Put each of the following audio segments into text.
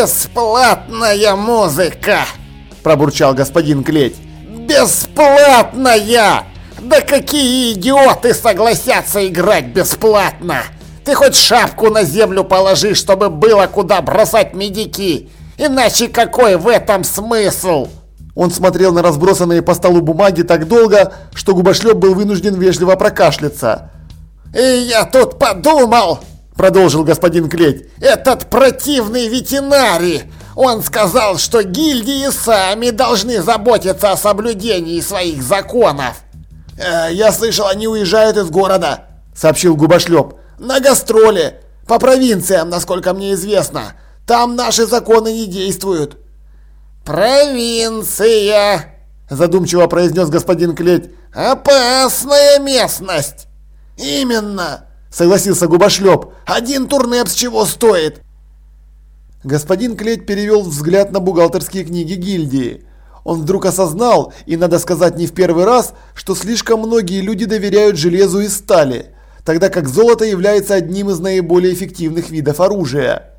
«Бесплатная музыка!» – пробурчал господин Клеть. «Бесплатная! Да какие идиоты согласятся играть бесплатно! Ты хоть шапку на землю положи, чтобы было куда бросать медики! Иначе какой в этом смысл?» Он смотрел на разбросанные по столу бумаги так долго, что губошлеп был вынужден вежливо прокашляться. «И я тут подумал!» продолжил господин Клеть. «Этот противный ветеринарий! Он сказал, что гильдии сами должны заботиться о соблюдении своих законов!» э, «Я слышал, они уезжают из города», — сообщил Губошлеп. «На гастроли, по провинциям, насколько мне известно. Там наши законы не действуют». «Провинция!» – задумчиво произнес господин Клеть. «Опасная местность!» «Именно!» согласился Губошлеп. «Один турнеп с чего стоит?» Господин Клеть перевел взгляд на бухгалтерские книги гильдии. Он вдруг осознал, и надо сказать не в первый раз, что слишком многие люди доверяют железу и стали, тогда как золото является одним из наиболее эффективных видов оружия.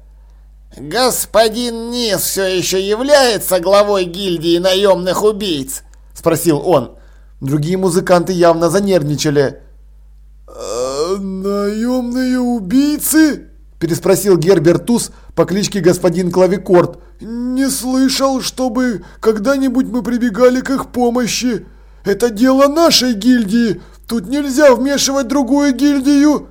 «Господин Низ все еще является главой гильдии наемных убийц?» – спросил он. Другие музыканты явно занервничали. «Э, «Наемные убийцы?» – переспросил Гербертус по кличке господин Клавикорд. «Не слышал, чтобы когда-нибудь мы прибегали к их помощи. Это дело нашей гильдии. Тут нельзя вмешивать другую гильдию».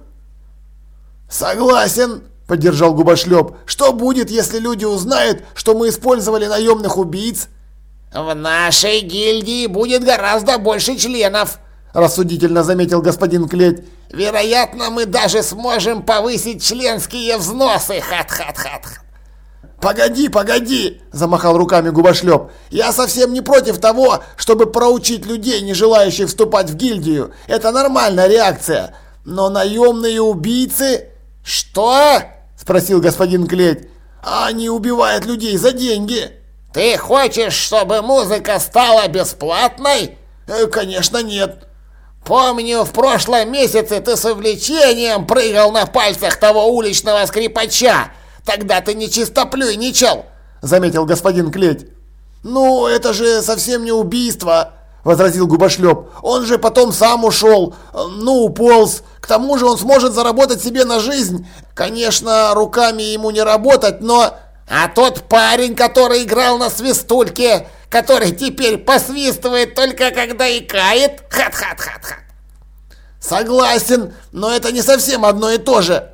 «Согласен», – поддержал Губошлеп. «Что будет, если люди узнают, что мы использовали наемных убийц?» «В нашей гильдии будет гораздо больше членов», – рассудительно заметил господин Клеть. «Вероятно, мы даже сможем повысить членские взносы, хат-хат-хат». «Погоди, погоди!» – замахал руками губошлеп. «Я совсем не против того, чтобы проучить людей, не желающих вступать в гильдию. Это нормальная реакция. Но наемные убийцы...» «Что?» – спросил господин Клеть. «Они убивают людей за деньги». «Ты хочешь, чтобы музыка стала бесплатной?» э, «Конечно нет». Помню, в прошлом месяце ты с увлечением прыгал на пальцах того уличного скрипача. Тогда ты не чистоплюйничал, заметил господин Клеть. Ну, это же совсем не убийство, возразил Губошлеп. Он же потом сам ушел, ну, уполз. К тому же он сможет заработать себе на жизнь. Конечно, руками ему не работать, но... А тот парень, который играл на свистульке, который теперь посвистывает только когда икает? Хат-хат-хат-хат. Согласен, но это не совсем одно и то же.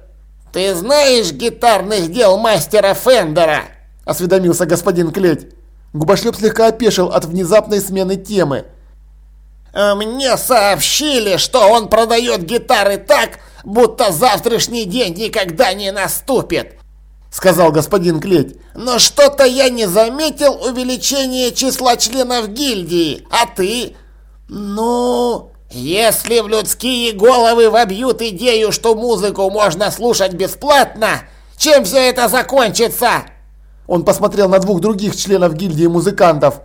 Ты знаешь гитарных дел мастера Фендера? Осведомился господин Клеть. Губошлеп слегка опешил от внезапной смены темы. «Э, мне сообщили, что он продает гитары так, будто завтрашний день никогда не наступит сказал господин Клеть. Но что-то я не заметил увеличения числа членов гильдии. А ты? Ну, если в людские головы вобьют идею, что музыку можно слушать бесплатно, чем все это закончится? Он посмотрел на двух других членов гильдии музыкантов.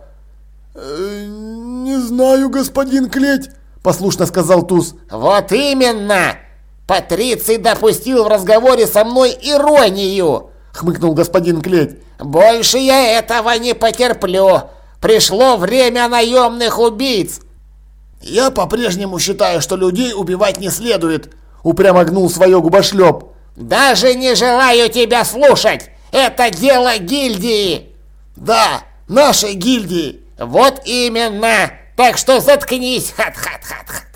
«Э, «Не знаю, господин Клеть», – послушно сказал Туз. «Вот именно! Патриций допустил в разговоре со мной иронию!» – хмыкнул господин Клеть. «Больше я этого не потерплю. Пришло время наемных убийц». «Я по-прежнему считаю, что людей убивать не следует», – упрямо гнул свое губошлеп. «Даже не желаю тебя слушать! Это дело гильдии!» «Да, нашей гильдии!» «Вот именно! Так что заткнись, хат-хат-хат-хат!»